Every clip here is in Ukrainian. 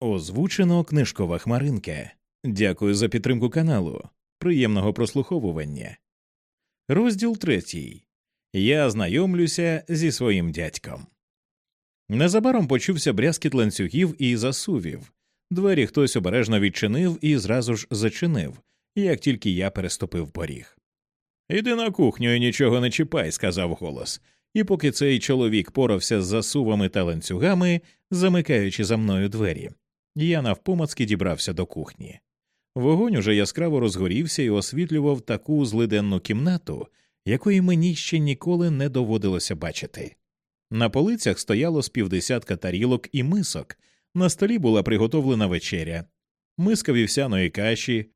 Озвучено книжкова хмаринка. Дякую за підтримку каналу. Приємного прослуховування. Розділ третій. Я знайомлюся зі своїм дядьком. Незабаром почувся брязкіт ланцюгів і засувів. Двері хтось обережно відчинив і зразу ж зачинив, як тільки я переступив поріг. Іди на кухню і нічого не чіпай, сказав голос. І поки цей чоловік порався з засувами та ланцюгами, замикаючи за мною двері, я навпомацки дібрався до кухні. Вогонь уже яскраво розгорівся і освітлював таку злиденну кімнату, якої мені ще ніколи не доводилося бачити. На полицях стояло з півдесятка тарілок і мисок, на столі була приготовлена вечеря, миска вівсяної каші,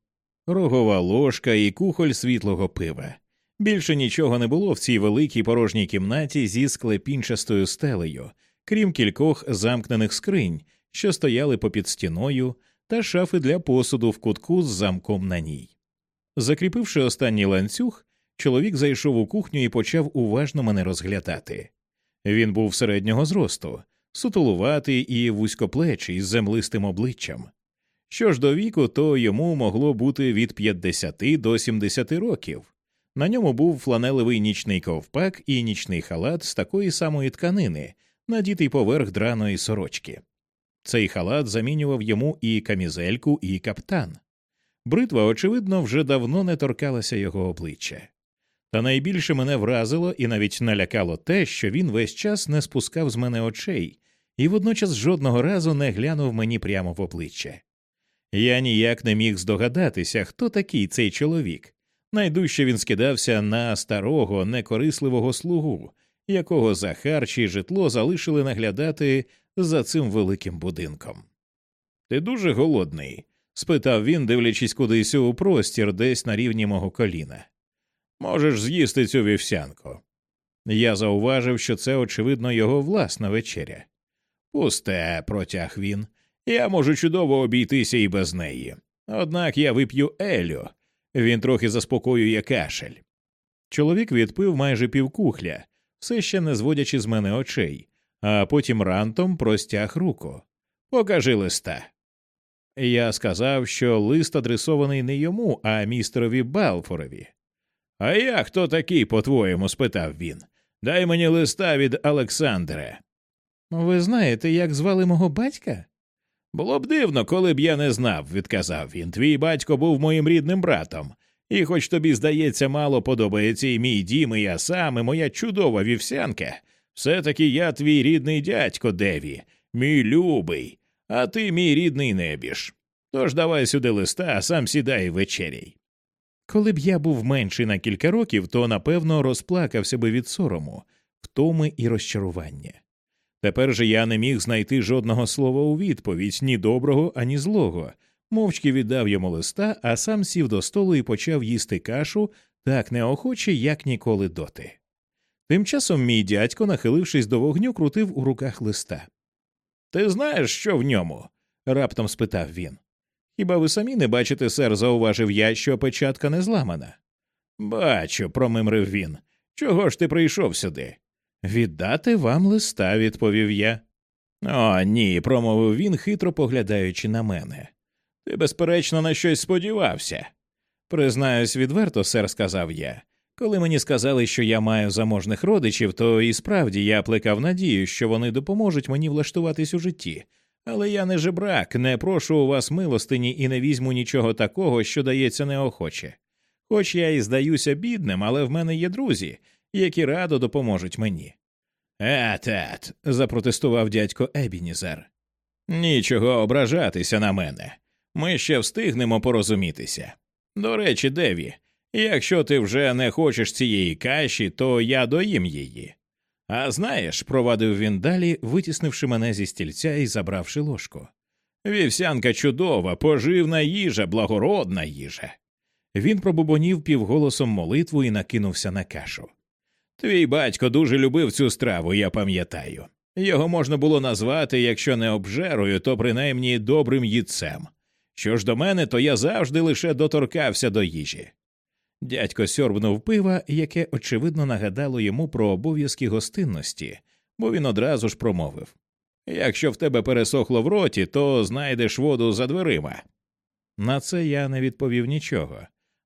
рогова ложка і кухоль світлого пива. Більше нічого не було в цій великій порожній кімнаті зі склепінчастою стелею, крім кількох замкнених скринь, що стояли попід стіною, та шафи для посуду в кутку з замком на ній. Закріпивши останній ланцюг, чоловік зайшов у кухню і почав уважно мене розглядати. Він був середнього зросту, сутулуватий і вузькоплечий з землистим обличчям. Що ж до віку, то йому могло бути від 50 до 70 років. На ньому був фланелевий нічний ковпак і нічний халат з такої самої тканини, надітий поверх драної сорочки. Цей халат замінював йому і камізельку, і каптан. Бритва, очевидно, вже давно не торкалася його обличчя. Та найбільше мене вразило і навіть налякало те, що він весь час не спускав з мене очей і водночас жодного разу не глянув мені прямо в обличчя. Я ніяк не міг здогадатися, хто такий цей чоловік. Найдужче він скидався на старого, некорисливого слугу, якого Захар чи житло залишили наглядати за цим великим будинком. Ти дуже голодний? спитав він, дивлячись кудись у простір, десь на рівні мого коліна. Можеш з'їсти цю вівсянку. Я зауважив, що це, очевидно, його власна вечеря. Пусте, протяг він. Я можу чудово обійтися і без неї. Однак я вип'ю Елю. Він трохи заспокоює кашель. Чоловік відпив майже півкухля, все ще не зводячи з мене очей, а потім рантом простяг руку. Покажи листа. Я сказав, що лист адресований не йому, а містерові Балфорові. А я хто такий, по-твоєму? спитав він. Дай мені листа від Олександра. Ви знаєте, як звали мого батька? Було б дивно, коли б я не знав, відказав він. Твій батько був моїм рідним братом, і хоч тобі, здається, мало подобається і мій дім, і я сам, і моя чудова вівсянка, все таки я твій рідний дядько Деві, мій любий, а ти мій рідний небіж. Тож давай сюди листа, а сам сідай вечеряй. Коли б я був менший на кілька років, то напевно розплакався би від сорому, втоми і розчарування. Тепер же я не міг знайти жодного слова у відповідь ні доброго, ані злого, мовчки віддав йому листа, а сам сів до столу і почав їсти кашу так неохоче, як ніколи доти. Тим часом мій дядько, нахилившись до вогню, крутив у руках листа. Ти знаєш, що в ньому? раптом спитав він. Хіба ви самі не бачите, сер, зауважив я, що печатка не зламана? Бачу, промимрив він. Чого ж ти прийшов сюди? Віддати вам листа, відповів я. О, ні, промовив він, хитро поглядаючи на мене. Ти, безперечно, на щось сподівався. Признаюсь відверто, сер, сказав я. Коли мені сказали, що я маю заможних родичів, то і справді я плекав надію, що вони допоможуть мені влаштуватись у житті. Але я не жебрак, не прошу у вас милостині і не візьму нічого такого, що дається неохоче. Хоч я і здаюся бідним, але в мене є друзі, які радо допоможуть мені. Ет, ет, запротестував дядько Ебінізер. Нічого ображатися на мене. Ми ще встигнемо порозумітися. До речі, Деві, якщо ти вже не хочеш цієї каші, то я доїм її. А знаєш, провадив він далі, витіснивши мене зі стільця і забравши ложку. Вівсянка чудова, поживна їжа, благородна їжа. Він пробубонів півголосом молитву і накинувся на кашу. Твій батько дуже любив цю страву, я пам'ятаю. Його можна було назвати, якщо не обжерою, то принаймні добрим їдцем. Що ж до мене, то я завжди лише доторкався до їжі. Дядько сьорбнув пива, яке очевидно нагадало йому про обов'язки гостинності, бо він одразу ж промовив Якщо в тебе пересохло в роті, то знайдеш воду за дверима. На це я не відповів нічого,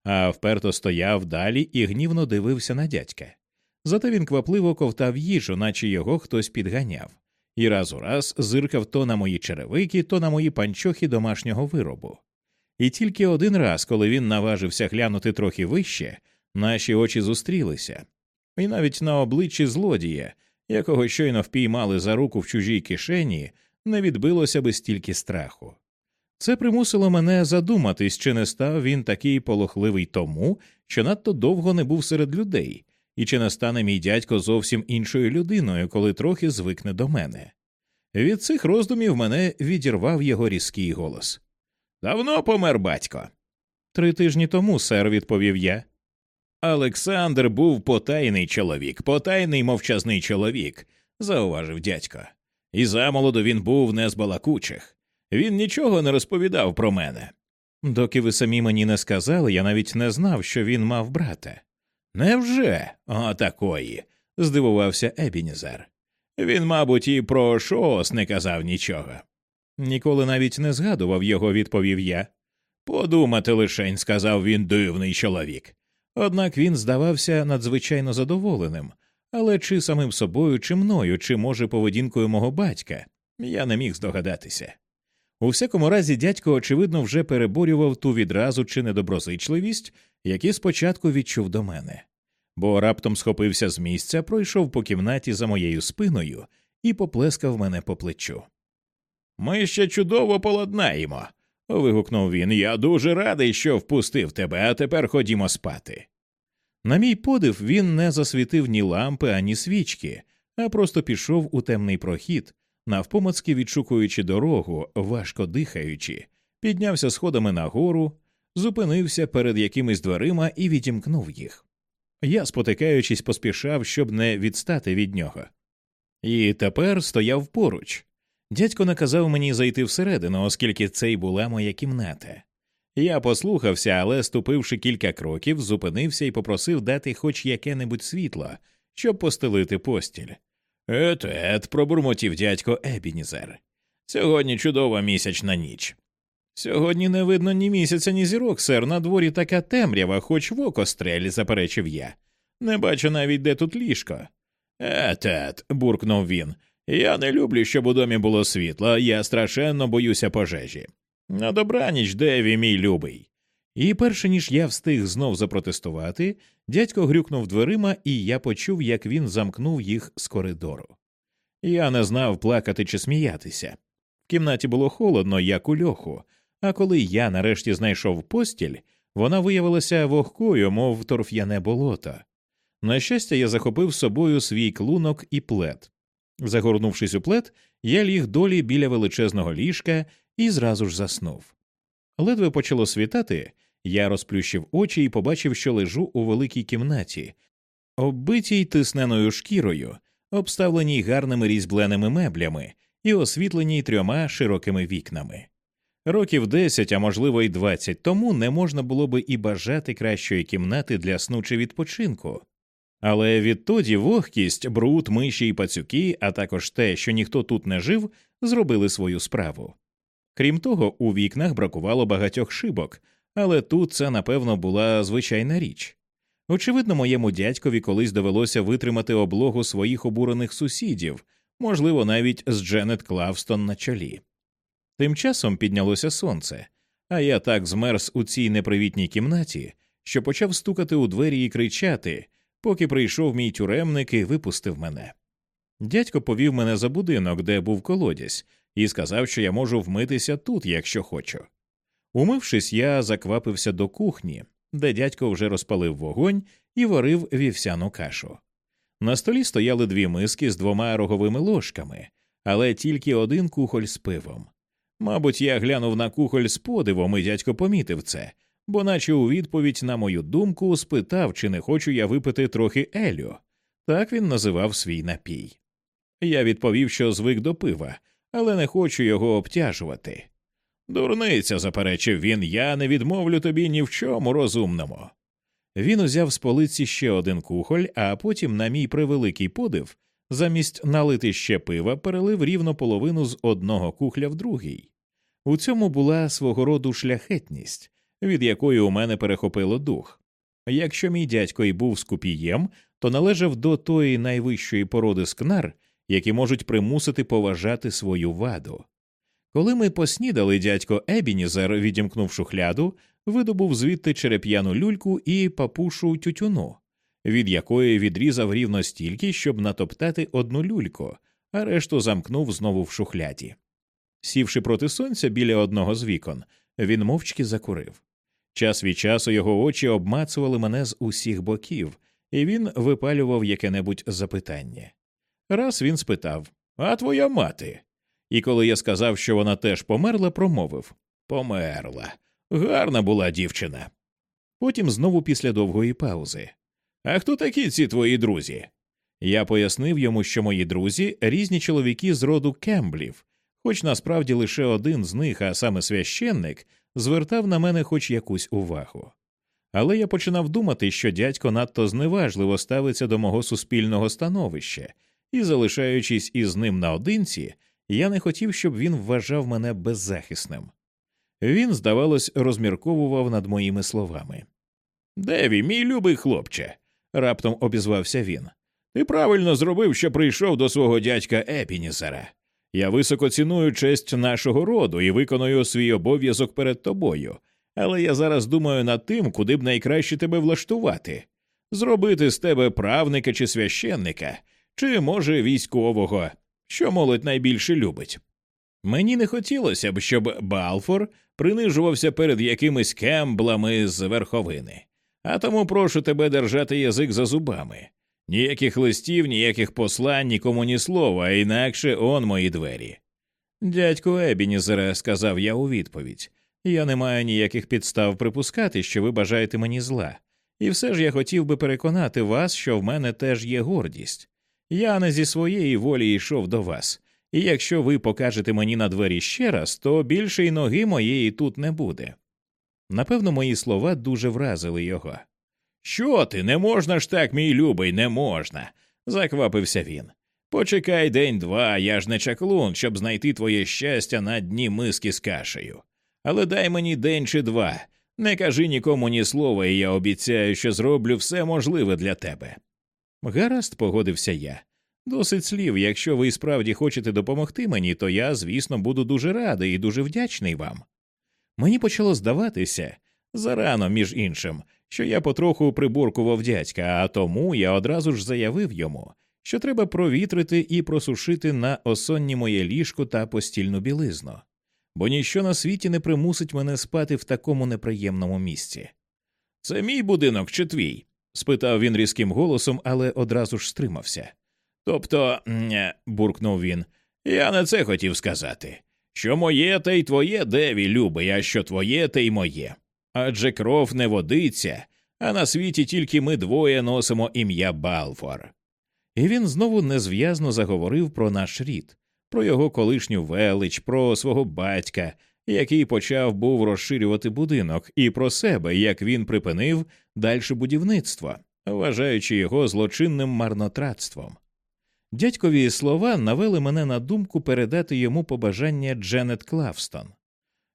а вперто стояв далі і гнівно дивився на дядька. Зате він квапливо ковтав їжу, наче його хтось підганяв, і раз у раз зиркав то на мої черевики, то на мої панчохи домашнього виробу. І тільки один раз, коли він наважився глянути трохи вище, наші очі зустрілися, і навіть на обличчі злодія, якого щойно впіймали за руку в чужій кишені, не відбилося би стільки страху. Це примусило мене задуматись, чи не став він такий полохливий тому, що надто довго не був серед людей, і чи не стане мій дядько зовсім іншою людиною, коли трохи звикне до мене. Від цих роздумів мене відірвав його різкий голос. Давно помер батько. Три тижні тому, сер, відповів я. Олександр був потайний чоловік, потайний мовчазний чоловік, зауважив дядько. І замолоду він був не з балакучих. Він нічого не розповідав про мене. Доки ви самі мені не сказали, я навіть не знав, що він мав брата. Невже? О, такої. здивувався Ебінізер. Він, мабуть, і про шоос не казав нічого. Ніколи навіть не згадував його, відповів я. Подумати лишень, сказав він дивний чоловік. Однак він здавався надзвичайно задоволеним, але чи самим собою, чи мною, чи, може, поведінкою мого батька, я не міг здогадатися. У всякому разі, дядько, очевидно, вже переборював ту відразу чи недоброзичливість, які спочатку відчув до мене, бо раптом схопився з місця, пройшов по кімнаті за моєю спиною і поплескав мене по плечу. Ми ще чудово поладнаємо. вигукнув він. Я дуже радий, що впустив тебе, а тепер ходімо спати. На мій подив він не засвітив ні лампи, ані свічки, а просто пішов у темний прохід, навпомацки відшукуючи дорогу, важко дихаючи, піднявся сходами нагору, зупинився перед якимись дверима і відімкнув їх. Я, спотикаючись, поспішав, щоб не відстати від нього. І тепер стояв поруч. Дядько наказав мені зайти всередину, оскільки це й була моя кімната. Я послухався, але, ступивши кілька кроків, зупинився і попросив дати хоч яке небудь світло, щоб постелити постіль. Ет, ет, пробурмотів дядько Ебінізер. Сьогодні чудова місячна ніч. Сьогодні не видно ні місяця, ні зірок, сер, на дворі така темрява, хоч в око стрель, заперечив я. Не бачу навіть де тут ліжко. Ет, ет, буркнув він. Я не люблю, щоб у домі було світло, я страшенно боюся пожежі. На добраніч, Деві, мій любий. І перше ніж я встиг знов запротестувати, дядько грюкнув дверима, і я почув, як він замкнув їх з коридору. Я не знав плакати чи сміятися. В кімнаті було холодно, як у льоху, а коли я нарешті знайшов постіль, вона виявилася вогкою, мов торф'яне болото. На щастя, я захопив з собою свій клунок і плед. Загорнувшись у плед, я ліг долі біля величезного ліжка і зразу ж заснув. Ледве почало світати, я розплющив очі і побачив, що лежу у великій кімнаті, оббитій тисненою шкірою, обставленій гарними різьбленими меблями і освітленій трьома широкими вікнами. Років десять, а можливо й двадцять тому не можна було би і бажати кращої кімнати для сну чи відпочинку. Але відтоді вогкість, бруд, миші і пацюки, а також те, що ніхто тут не жив, зробили свою справу. Крім того, у вікнах бракувало багатьох шибок, але тут це, напевно, була звичайна річ. Очевидно, моєму дядькові колись довелося витримати облогу своїх обурених сусідів, можливо, навіть з Дженет Клавстон на чолі. Тим часом піднялося сонце, а я так змерз у цій непривітній кімнаті, що почав стукати у двері і кричати, поки прийшов мій тюремник і випустив мене. Дядько повів мене за будинок, де був колодязь, і сказав, що я можу вмитися тут, якщо хочу. Умившись, я заквапився до кухні, де дядько вже розпалив вогонь і варив вівсяну кашу. На столі стояли дві миски з двома роговими ложками, але тільки один кухоль з пивом. Мабуть, я глянув на кухоль з подивом, і дядько помітив це, бо, наче у відповідь на мою думку, спитав, чи не хочу я випити трохи Елю. Так він називав свій напій. Я відповів, що звик до пива, але не хочу його обтяжувати. Дурниця, заперечив він, я не відмовлю тобі ні в чому розумному. Він узяв з полиці ще один кухоль, а потім, на мій превеликий подив, замість налити ще пива, перелив рівно половину з одного кухля в другий. У цьому була свого роду шляхетність, від якої у мене перехопило дух. Якщо мій дядько і був скупієм, то належав до тої найвищої породи скнар, які можуть примусити поважати свою ваду. Коли ми поснідали, дядько Ебінізер, відімкнув шухляду, видобув звідти череп'яну люльку і папушу тютюну, від якої відрізав рівно стільки, щоб натоптати одну люльку, а решту замкнув знову в шухляді. Сівши проти сонця біля одного з вікон, він мовчки закурив. Час від часу його очі обмацували мене з усіх боків, і він випалював яке небудь запитання. Раз він спитав А твоя мати? І коли я сказав, що вона теж померла, промовив Померла. Гарна була дівчина. Потім знову після довгої паузи. А хто такі ці твої друзі? Я пояснив йому, що мої друзі різні чоловіки з роду кемблів, хоч насправді лише один з них, а саме священник, звертав на мене хоч якусь увагу. Але я починав думати, що дядько надто зневажливо ставиться до мого суспільного становища, і, залишаючись із ним наодинці, я не хотів, щоб він вважав мене беззахисним. Він, здавалось, розмірковував над моїми словами. Деві, мій любий хлопче, раптом обізвався він. Ти правильно зробив, що прийшов до свого дядька Епінісера. Я високо ціную честь нашого роду і виконую свій обов'язок перед тобою, але я зараз думаю над тим, куди б найкраще тебе влаштувати зробити з тебе правника чи священника, чи, може, військового, що молодь найбільше любить. Мені не хотілося б, щоб Балфор принижувався перед якимись кемблами з верховини, а тому прошу тебе держати язик за зубами. Ніяких листів, ніяких послань, нікому ні слова, а інакше он мої двері. Дядько Ебінізере, сказав я у відповідь, я не маю ніяких підстав припускати, що ви бажаєте мені зла, і все ж я хотів би переконати вас, що в мене теж є гордість. Я не зі своєї волі йшов до вас, і якщо ви покажете мені на двері ще раз, то більше й ноги моєї тут не буде. Напевно, мої слова дуже вразили його. Що ти, не можна ж так, мій любий, не можна, заквапився він. Почекай день два, я ж не чаклун, щоб знайти твоє щастя на дні миски з кашею. Але дай мені день чи два. Не кажи нікому ні слова, і я обіцяю, що зроблю все можливе для тебе. Гаразд, погодився я. Досить слів, якщо ви справді хочете допомогти мені, то я, звісно, буду дуже радий і дуже вдячний вам. Мені почало здаватися зарано, між іншим, що я потроху приборкував дядька, а тому я одразу ж заявив йому, що треба провітрити і просушити на осонні моє ліжко та постільну білизну, бо ніщо на світі не примусить мене спати в такому неприємному місці. Це мій будинок чи твій? спитав він різким голосом, але одразу ж стримався. Тобто, буркнув він, я не це хотів сказати. Що моє, те й твоє, Деві, любий, а що твоє, те й моє. Адже кров не водиться, а на світі тільки ми двоє носимо ім'я Балфор. І він знову незв'язно заговорив про наш рід, про його колишню велич, про свого батька, який почав був розширювати будинок, і про себе, як він припинив дальше будівництво, вважаючи його злочинним марнотратством. Дядькові слова навели мене на думку передати йому побажання Дженет Клавстон.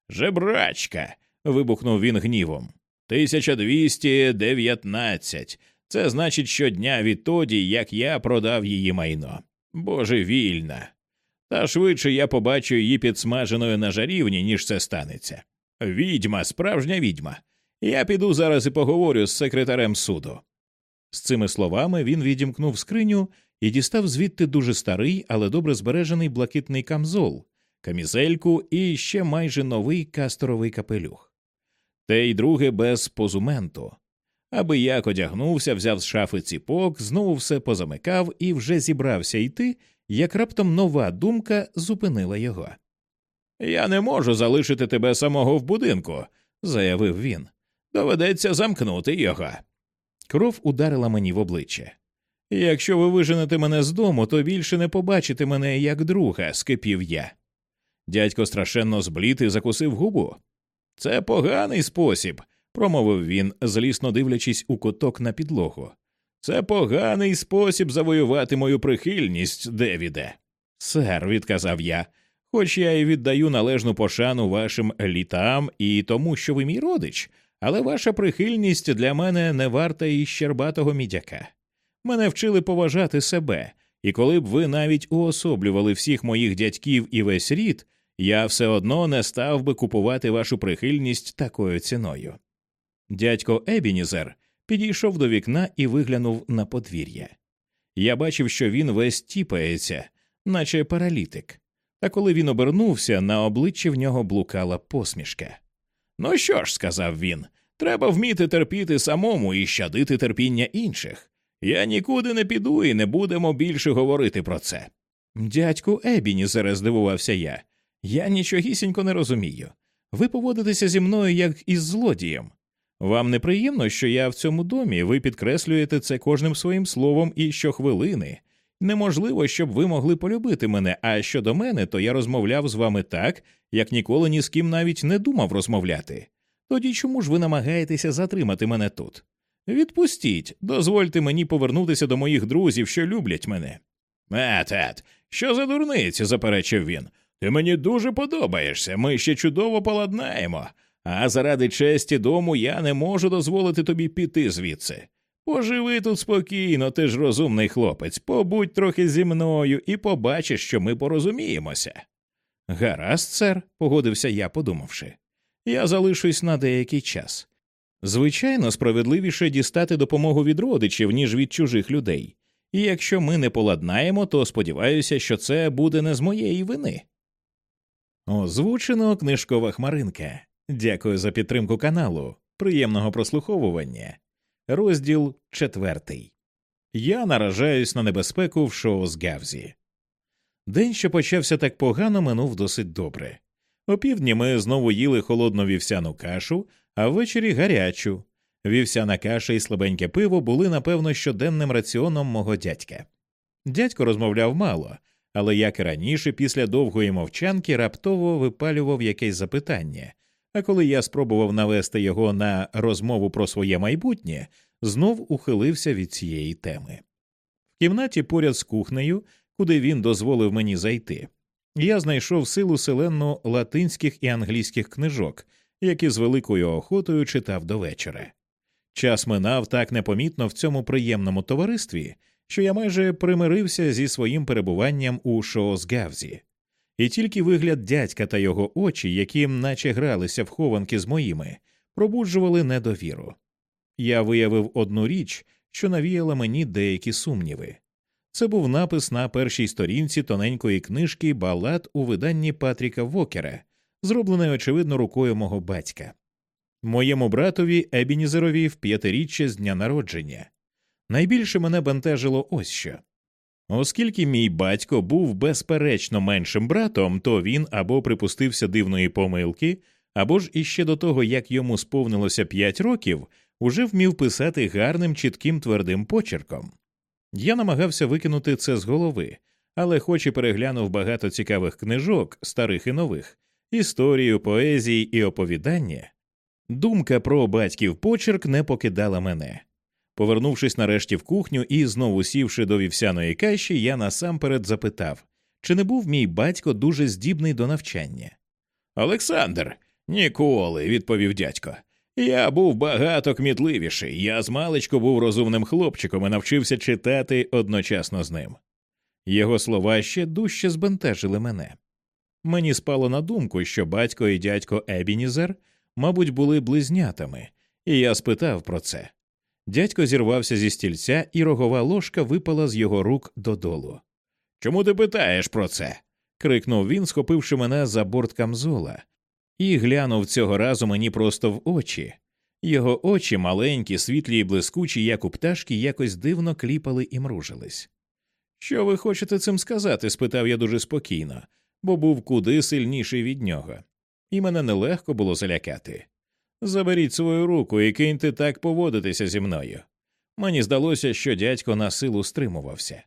Жебрачка. Вибухнув він гнівом. 1219. Це значить щодня відтоді, як я продав її майно. Божевільна. Та швидше я побачу її підсмаженою на жарівні, ніж це станеться. Відьма, справжня відьма. Я піду зараз і поговорю з секретарем суду. З цими словами він відімкнув скриню і дістав звідти дуже старий, але добре збережений блакитний камзол, камізельку і ще майже новий касторовий капелюх. Те й друге без позументу. Аби як одягнувся, взяв з шафи ціпок, знову все позамикав і вже зібрався йти, як раптом нова думка зупинила його. Я не можу залишити тебе самого в будинку, заявив він. Доведеться замкнути його. Кров ударила мені в обличчя. Якщо ви виженете мене з дому, то більше не побачите мене як друга, скипів я. Дядько страшенно зблід і закусив губу. Це поганий спосіб, промовив він, злісно дивлячись у куток на підлогу. Це поганий спосіб завоювати мою прихильність, Девіде. Сер, відказав я, хоч я й віддаю належну пошану вашим літам і тому, що ви мій родич, але ваша прихильність для мене не варта і щербатого мідяка. Мене вчили поважати себе, і коли б ви навіть уособлювали всіх моїх дядьків і весь рід, я все одно не став би купувати вашу прихильність такою ціною. Дядько Ебінізер підійшов до вікна і виглянув на подвір'я. Я бачив, що він весь тіпається, наче паралітик, та коли він обернувся, на обличчі в нього блукала посмішка. Ну що ж, сказав він, треба вміти терпіти самому і щадити терпіння інших. Я нікуди не піду і не будемо більше говорити про це. Дядьку Ебінізере, здивувався я, я нічогісінько не розумію. Ви поводитеся зі мною як із злодієм. Вам неприємно, що я в цьому домі, ви підкреслюєте це кожним своїм словом і щохвилини. Неможливо, щоб ви могли полюбити мене, а щодо мене, то я розмовляв з вами так, як ніколи ні з ким навіть не думав розмовляти. Тоді чому ж ви намагаєтеся затримати мене тут? Відпустіть, дозвольте мені повернутися до моїх друзів, що люблять мене. Ет, ет, що за дурниці, заперечив він. Ти мені дуже подобаєшся, ми ще чудово поладнаємо, а заради честі дому я не можу дозволити тобі піти звідси. Поживи тут спокійно, ти ж розумний хлопець, побудь трохи зі мною і побачиш, що ми порозуміємося. Гаразд, сер, погодився я, подумавши. Я залишусь на деякий час. Звичайно, справедливіше дістати допомогу від родичів, ніж від чужих людей, і якщо ми не поладнаємо, то сподіваюся, що це буде не з моєї вини. Озвучено книжкова хмаринка. Дякую за підтримку каналу. Приємного прослуховування. Розділ четвертий. Я наражаюсь на небезпеку в шоу з Гавзі. День, що почався так погано, минув досить добре. Опівдні ми знову їли холодну вівсяну кашу, а ввечері гарячу. Вівсяна каша і слабеньке пиво були, напевно, щоденним раціоном мого дядька. Дядько розмовляв мало, але як і раніше, після довгої мовчанки раптово випалював якесь запитання, а коли я спробував навести його на розмову про своє майбутнє, знов ухилився від цієї теми. В кімнаті поряд з кухнею, куди він дозволив мені зайти, я знайшов силу селенну латинських і англійських книжок, які з великою охотою читав до вечора. Час минав так непомітно в цьому приємному товаристві, що я майже примирився зі своїм перебуванням у Шоозгавзі. І тільки вигляд дядька та його очі, які наче гралися в хованки з моїми, пробуджували недовіру. Я виявив одну річ, що навіяла мені деякі сумніви. Це був напис на першій сторінці тоненької книжки Балад у виданні Патріка Вокера, зроблений, очевидно, рукою мого батька. Моєму братові Ебінізерові в п'ятиріччя з дня народження. Найбільше мене бентежило ось що. Оскільки мій батько був безперечно меншим братом, то він або припустився дивної помилки, або ж іще до того, як йому сповнилося п'ять років, уже вмів писати гарним, чітким твердим почерком. Я намагався викинути це з голови, але, хоч і переглянув багато цікавих книжок, старих і нових, історію, поезії і оповідання, думка про батьків почерк не покидала мене. Повернувшись нарешті в кухню і знову сівши до вівсяної каші, я насамперед запитав, чи не був мій батько дуже здібний до навчання. Олександр, ніколи, відповів дядько. Я був багато кмітливіший. Я з маличку був розумним хлопчиком і навчився читати одночасно з ним. Його слова ще дужче збентежили мене. Мені спало на думку, що батько і дядько Ебінізер, мабуть, були близнятами, і я спитав про це. Дядько зірвався зі стільця, і рогова ложка випала з його рук додолу. Чому ти питаєш про це? крикнув він, схопивши мене за борт камзола, і глянув цього разу мені просто в очі. Його очі, маленькі, світлі й блискучі, як у пташки, якось дивно кліпали і мружились. Що ви хочете цим сказати? спитав я дуже спокійно, бо був куди сильніший від нього, і мене нелегко було залякати. Заберіть свою руку і киньте так поводитися зі мною. Мені здалося, що дядько на силу стримувався.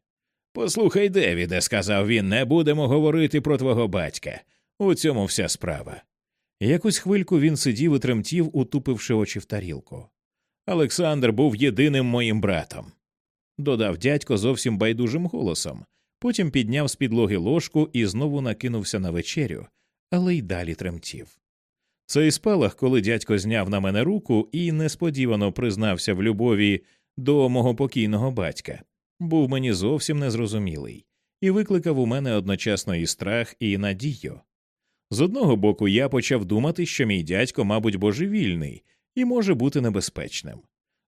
Послухай, Девіде, сказав він, не будемо говорити про твого батька. У цьому вся справа. Якусь хвильку він сидів і тремтів, утупивши очі в тарілку. Олександр був єдиним моїм братом. додав дядько зовсім байдужим голосом, потім підняв з підлоги ложку і знову накинувся на вечерю, але й далі тремтів. Цей спалах, коли дядько зняв на мене руку і несподівано признався в любові до мого покійного батька, був мені зовсім незрозумілий і викликав у мене одночасно і страх, і надію. З одного боку, я почав думати, що мій дядько, мабуть, божевільний і може бути небезпечним.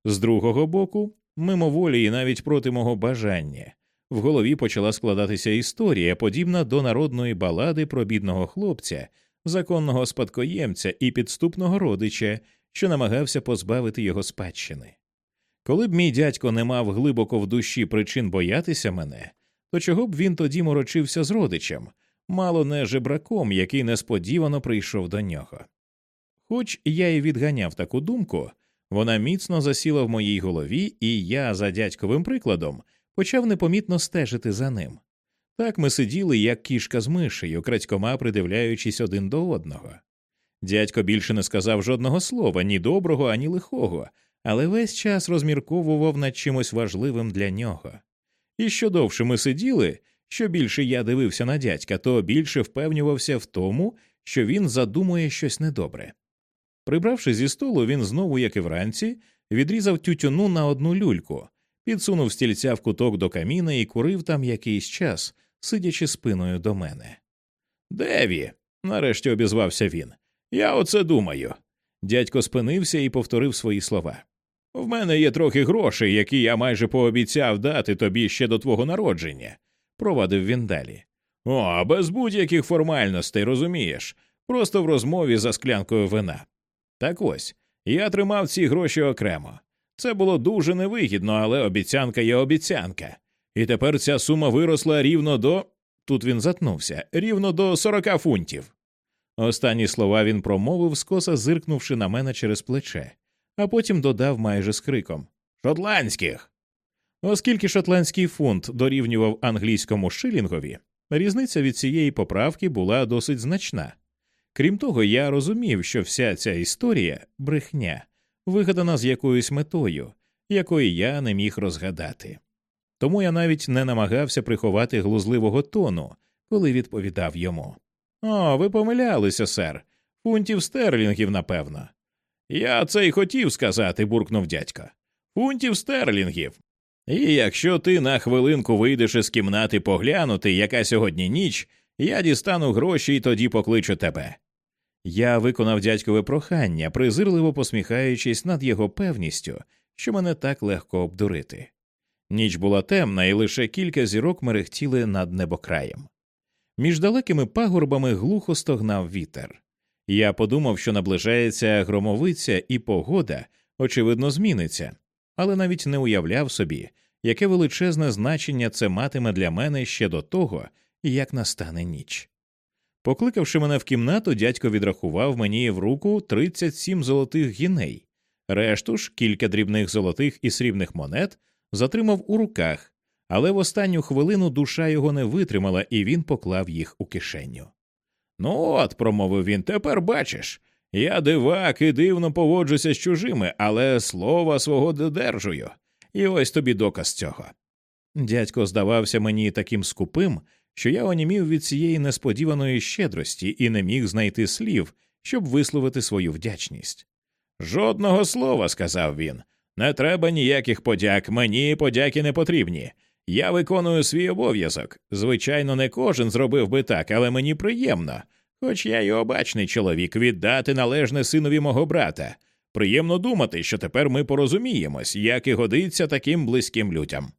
З другого боку, мимоволі і навіть проти мого бажання, в голові почала складатися історія, подібна до народної балади про бідного хлопця, законного спадкоємця і підступного родича, що намагався позбавити його спадщини. Коли б мій дядько не мав глибоко в душі причин боятися мене, то чого б він тоді морочився з родичем, мало не жебраком, який несподівано прийшов до нього. Хоч я й відганяв таку думку, вона міцно засіла в моїй голові, і я, за дядьковим прикладом, почав непомітно стежити за ним. Так ми сиділи, як кішка з мишею, крадькома придивляючись один до одного. Дядько більше не сказав жодного слова, ні доброго, ані лихого, але весь час розмірковував над чимось важливим для нього. І що довше ми сиділи, що більше я дивився на дядька, то більше впевнювався в тому, що він задумує щось недобре. Прибравши зі столу, він знову, як і вранці, відрізав тютюну на одну люльку, підсунув стільця в куток до каміна і курив там якийсь час, сидячи спиною до мене. Деві, нарешті обізвався він. Я оце думаю. Дядько спинився і повторив свої слова. В мене є трохи грошей, які я майже пообіцяв дати тобі ще до твого народження, провадив він далі. О, без будь-яких формальностей, розумієш, просто в розмові за склянкою вина. Так ось я тримав ці гроші окремо. Це було дуже невигідно, але обіцянка є обіцянка. І тепер ця сума виросла рівно до. Тут він затнувся, рівно до сорока фунтів. Останні слова він промовив, скоса зиркнувши на мене через плече, а потім додав майже з криком Шотландських. Оскільки шотландський фунт дорівнював англійському шилінгові, різниця від цієї поправки була досить значна. Крім того, я розумів, що вся ця історія брехня, вигадана з якоюсь метою, якої я не міг розгадати. Тому я навіть не намагався приховати глузливого тону, коли відповідав йому. О, ви помилялися, сер. Фунтів стерлінгів, напевно. Я це й хотів сказати, буркнув дядько. Фунтів стерлінгів. І якщо ти на хвилинку вийдеш із кімнати поглянути, яка сьогодні ніч, я дістану гроші і тоді покличу тебе. Я виконав дядькове прохання, презирливо посміхаючись над його певністю, що мене так легко обдурити. Ніч була темна, і лише кілька зірок мерехтіли над небокраєм. Між далекими пагорбами глухо стогнав вітер. Я подумав, що наближається громовиця, і погода, очевидно, зміниться, але навіть не уявляв собі, яке величезне значення це матиме для мене ще до того, як настане ніч. Покликавши мене в кімнату, дядько відрахував мені в руку 37 золотих гіней, решту ж кілька дрібних золотих і срібних монет затримав у руках, але в останню хвилину душа його не витримала, і він поклав їх у кишеню. Ну от, промовив він, тепер бачиш. Я дивак і дивно поводжуся з чужими, але слова свого додержую. І ось тобі доказ цього. Дядько здавався мені таким скупим, що я онімів від цієї несподіваної щедрості і не міг знайти слів, щоб висловити свою вдячність. Жодного слова, сказав він. Не треба ніяких подяк, мені подяки не потрібні. Я виконую свій обов'язок. Звичайно, не кожен зробив би так, але мені приємно, хоч я й обачний чоловік, віддати належне синові мого брата. Приємно думати, що тепер ми порозуміємось, як і годиться таким близьким людям.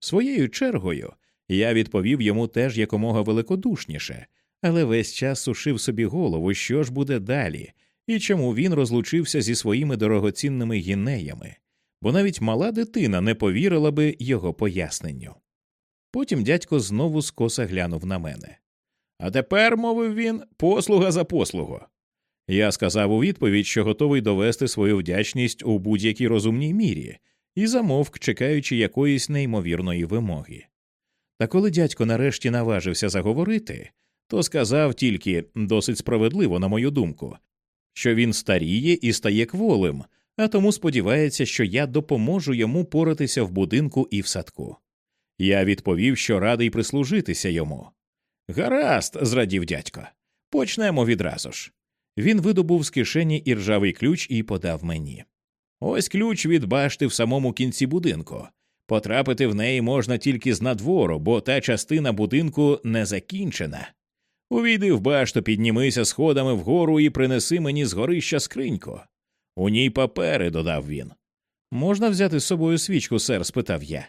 Своєю чергою я відповів йому теж якомога великодушніше, але весь час сушив собі голову, що ж буде далі, і чому він розлучився зі своїми дорогоцінними гінеями, бо навіть мала дитина не повірила би його поясненню. Потім дядько знову скоса глянув на мене. А тепер, мовив він, послуга за послугу. Я сказав у відповідь, що готовий довести свою вдячність у будь-якій розумній мірі, і замовк, чекаючи якоїсь неймовірної вимоги. Та коли дядько нарешті наважився заговорити, то сказав тільки досить справедливо, на мою думку, що він старіє і стає кволим, а тому сподівається, що я допоможу йому поратися в будинку і в садку. Я відповів, що радий прислужитися йому. Гаразд, зрадів дядько. Почнемо відразу ж. Він видобув з кишені іржавий ключ і подав мені. Ось ключ від башти в самому кінці будинку. Потрапити в неї можна тільки з надвору, бо та частина будинку не закінчена. Увійди в башту, піднімися сходами вгору і принеси мені з горища скриньку. У ній папери, додав він. Можна взяти з собою свічку, сер? спитав я.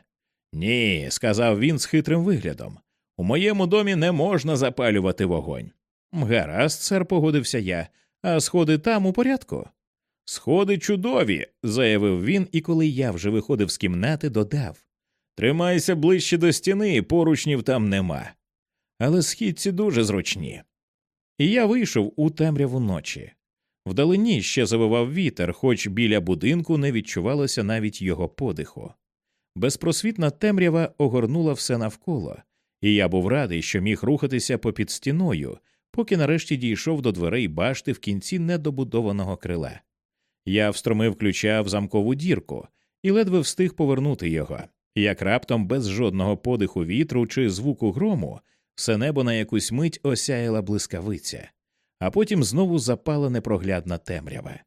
Ні, сказав він з хитрим виглядом. У моєму домі не можна запалювати вогонь. Гаразд, сер, погодився я, а сходи там у порядку. Сходи чудові, заявив він, і коли я вже виходив з кімнати, додав Тримайся ближче до стіни, поручнів там нема. Але східці дуже зручні. І я вийшов у темряву ночі. Вдалині ще завивав вітер, хоч біля будинку не відчувалося навіть його подиху. Безпросвітна темрява огорнула все навколо, і я був радий, що міг рухатися попід стіною, поки нарешті дійшов до дверей башти в кінці недобудованого крила. Я встромив ключа в замкову дірку і ледве встиг повернути його, як раптом без жодного подиху вітру чи звуку грому все небо на якусь мить осяяла блискавиця, а потім знову запала непроглядна темрява.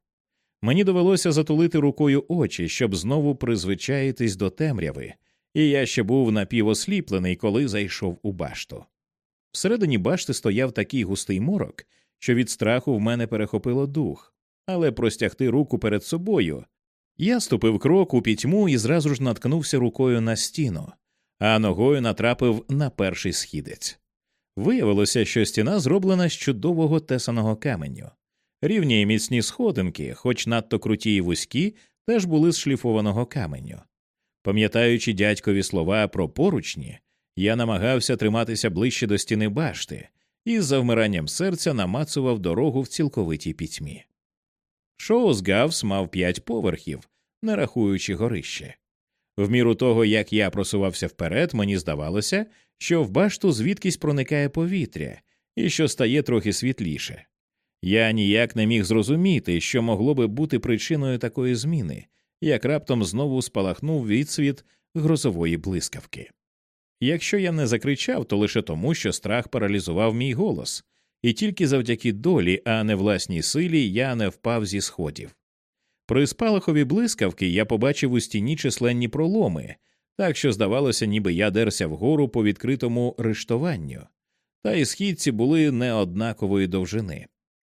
Мені довелося затулити рукою очі, щоб знову призвичаїтись до темряви, і я ще був напівосліплений, коли зайшов у башту. Всередині башти стояв такий густий морок, що від страху в мене перехопило дух, але простягти руку перед собою. Я ступив крок у пітьму і зразу ж наткнувся рукою на стіну, а ногою натрапив на перший східець. Виявилося, що стіна зроблена з чудового тесаного каменю. Рівні і міцні сходинки, хоч надто круті й вузькі, теж були з шліфованого каменю. Пам'ятаючи дядькові слова про поручні, я намагався триматися ближче до стіни башти і з завмиранням серця намацував дорогу в цілковитій пітьмі. Шоус Гавс мав п'ять поверхів, не рахуючи горище. В міру того, як я просувався вперед, мені здавалося, що в башту звідкись проникає повітря і що стає трохи світліше. Я ніяк не міг зрозуміти, що могло би бути причиною такої зміни, як раптом знову спалахнув відсвіт грозової блискавки. Якщо я не закричав, то лише тому, що страх паралізував мій голос, і тільки завдяки долі, а не власній силі, я не впав зі сходів. При спалахові блискавки я побачив у стіні численні проломи, так що здавалося, ніби я дерся вгору по відкритому рештуванню, та і східці були неоднакової довжини,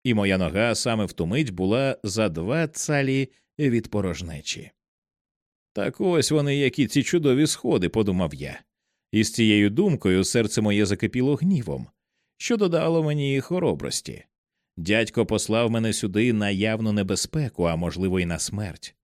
і моя нога саме в ту мить була за два цалі від порожнечі. Так ось вони, які ці чудові сходи, подумав я, і з цією думкою серце моє закипіло гнівом, що додало мені хоробрості. Дядько послав мене сюди на явну небезпеку, а можливо, і на смерть.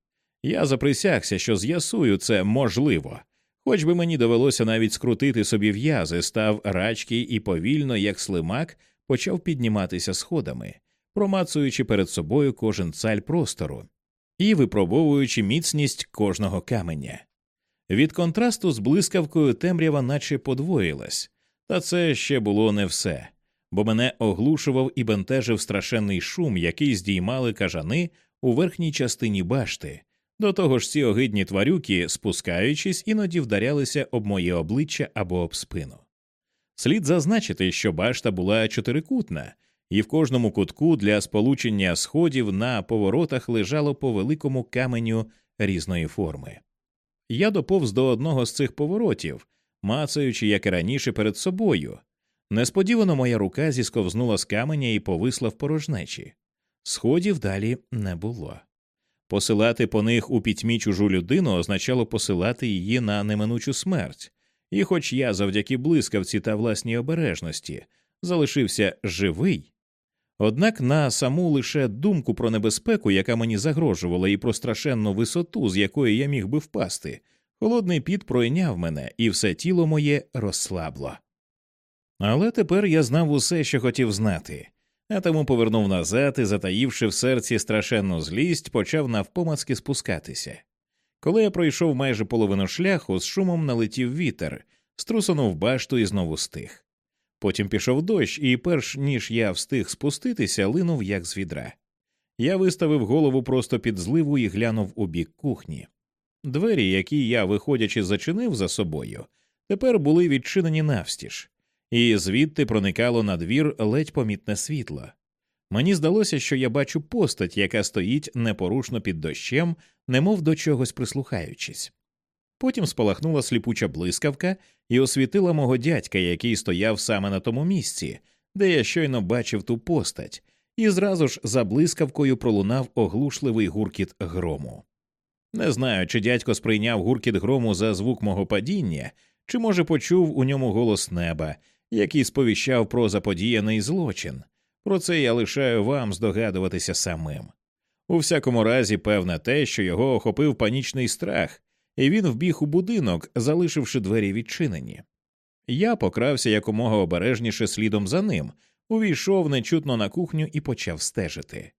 Я заприсягся, що з'ясую це можливо, хоч би мені довелося навіть скрутити собі в'язи, став рачки і повільно, як слимак, почав підніматися сходами, промацуючи перед собою кожен цаль простору і випробовуючи міцність кожного каменя. Від контрасту з блискавкою темрява наче подвоїлась, та це ще було не все бо мене оглушував і бентежив страшенний шум, який здіймали кажани у верхній частині башти. До того ж, ці огидні тварюки, спускаючись, іноді вдарялися об моє обличчя або об спину. Слід зазначити, що башта була чотирикутна, і в кожному кутку для сполучення сходів на поворотах лежало по великому каменю різної форми. Я доповз до одного з цих поворотів, мацаючи, як і раніше, перед собою, Несподівано моя рука зісковзнула з каменя і повисла в порожнечі. Сходів далі не було. Посилати по них у пітьмі чужу людину означало посилати її на неминучу смерть, і, хоч я завдяки блискавці та власній обережності залишився живий, однак на саму лише думку про небезпеку, яка мені загрожувала, і про страшенну висоту, з якої я міг би впасти, холодний піт пройняв мене, і все тіло моє розслабло. Але тепер я знав усе, що хотів знати, а тому повернув назад і, затаївши в серці страшенну злість, почав навпомацки спускатися. Коли я пройшов майже половину шляху, з шумом налетів вітер, струсонув башту і знову стих. Потім пішов дощ, і, перш ніж я встиг спуститися, линув як з відра. Я виставив голову просто під зливу і глянув у бік кухні. Двері, які я, виходячи, зачинив за собою, тепер були відчинені навстіж, і звідти проникало на двір ледь помітне світло. Мені здалося, що я бачу постать, яка стоїть непорушно під дощем, немов до чогось прислухаючись. Потім спалахнула сліпуча блискавка і освітила мого дядька, який стояв саме на тому місці, де я щойно бачив ту постать, і зразу ж за блискавкою пролунав оглушливий гуркіт грому. Не знаю, чи дядько сприйняв гуркіт грому за звук мого падіння, чи, може, почув у ньому голос неба, який сповіщав про заподіяний злочин. Про це я лишаю вам здогадуватися самим. У всякому разі, певне те, що його охопив панічний страх, і він вбіг у будинок, залишивши двері відчинені. Я покрався якомога обережніше слідом за ним, увійшов нечутно на кухню і почав стежити.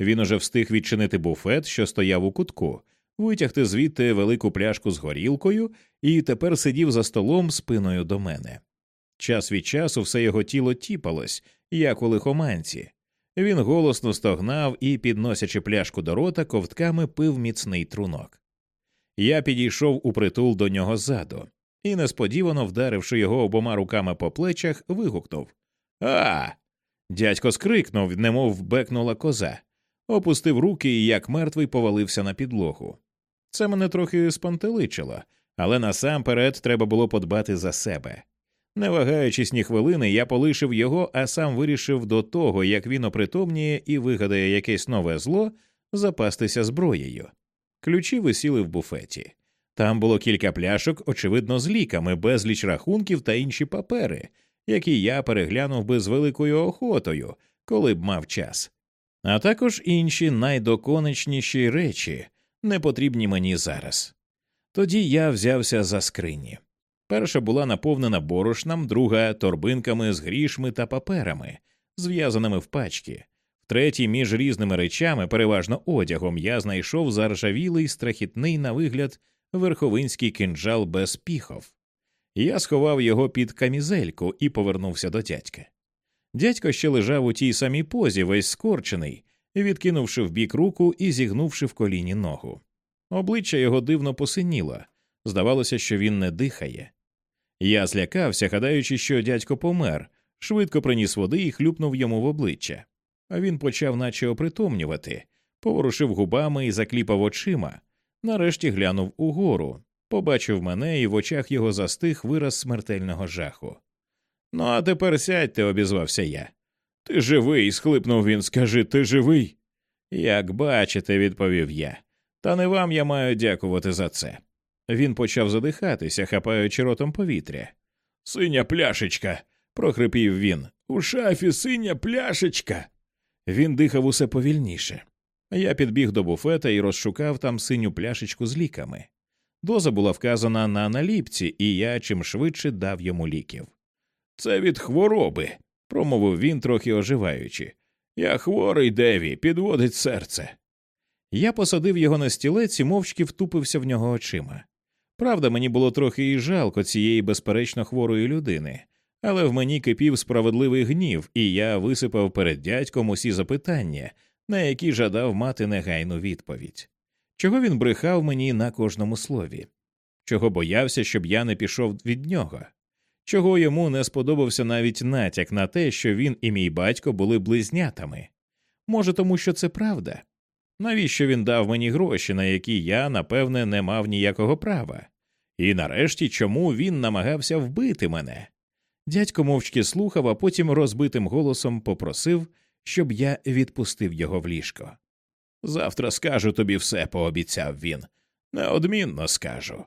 Він уже встиг відчинити буфет, що стояв у кутку, витягти звідти велику пляшку з горілкою і тепер сидів за столом спиною до мене. Час від часу все його тіло тіпалось, як у лихоманці. Він голосно стогнав і, підносячи пляшку до рота, ковтками пив міцний трунок. Я підійшов у притул до нього ззаду і, несподівано вдаривши його обома руками по плечах, вигукнув А. Дядько скрикнув, немов бекнула коза, опустив руки і, як мертвий, повалився на підлогу. Це мене трохи спантеличило, але насамперед треба було подбати за себе. Не вагаючись ні хвилини, я полишив його, а сам вирішив до того, як він опритомніє і вигадає якесь нове зло, запастися зброєю. Ключі висіли в буфеті. Там було кілька пляшок, очевидно, з ліками, безліч рахунків та інші папери, які я переглянув би з великою охотою, коли б мав час, а також інші найдоконечніші речі, не потрібні мені зараз. Тоді я взявся за скрині. Перша була наповнена борошном, друга торбинками з грішми та паперами, зв'язаними в пачки. Третій, між різними речами, переважно одягом, я знайшов заржавілий страхітний на вигляд верховинський кинджал без піхов. Я сховав його під камізельку і повернувся до дядька. Дядько ще лежав у тій самій позі, весь скорчений, відкинувши в бік руку і зігнувши в коліні ногу. Обличчя його дивно посиніло, здавалося, що він не дихає. Я злякався, гадаючи, що дядько помер, швидко приніс води і хлюпнув йому в обличчя. А він почав, наче опритомнювати, поворушив губами і закліпав очима, нарешті глянув угору, побачив мене, і в очах його застиг вираз смертельного жаху. Ну, а тепер сядьте, обізвався я. Ти живий, схлипнув він. Скажи, ти живий? Як бачите, відповів я. Та не вам я маю дякувати за це. Він почав задихатися, хапаючи ротом повітря. Синя пляшечка. прохрипів він. У шафі синя пляшечка. Він дихав усе повільніше. Я підбіг до буфета і розшукав там синю пляшечку з ліками. Доза була вказана на наліпці, і я чим швидше дав йому ліків. Це від хвороби, промовив він, трохи оживаючи. Я хворий, Деві, підводить серце. Я посадив його на стілець і мовчки втупився в нього очима. Правда, мені було трохи і жалко цієї безперечно хворої людини, але в мені кипів справедливий гнів, і я висипав перед дядьком усі запитання, на які жадав мати негайну відповідь. Чого він брехав мені на кожному слові, чого боявся, щоб я не пішов від нього, чого йому не сподобався навіть натяк на те, що він і мій батько були близнятами. Може, тому що це правда? Навіщо він дав мені гроші, на які я, напевне, не мав ніякого права? І нарешті чому він намагався вбити мене? Дядько мовчки слухав, а потім розбитим голосом попросив, щоб я відпустив його в ліжко. Завтра скажу тобі все, пообіцяв він. Неодмінно скажу.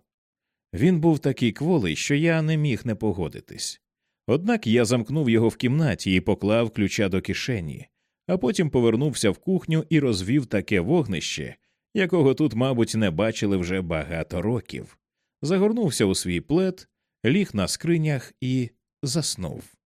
Він був такий кволий, що я не міг не погодитись. Однак я замкнув його в кімнаті і поклав ключа до кишені, а потім повернувся в кухню і розвів таке вогнище, якого тут, мабуть, не бачили вже багато років. Загорнувся у свій плед, ліг на скринях і заснув.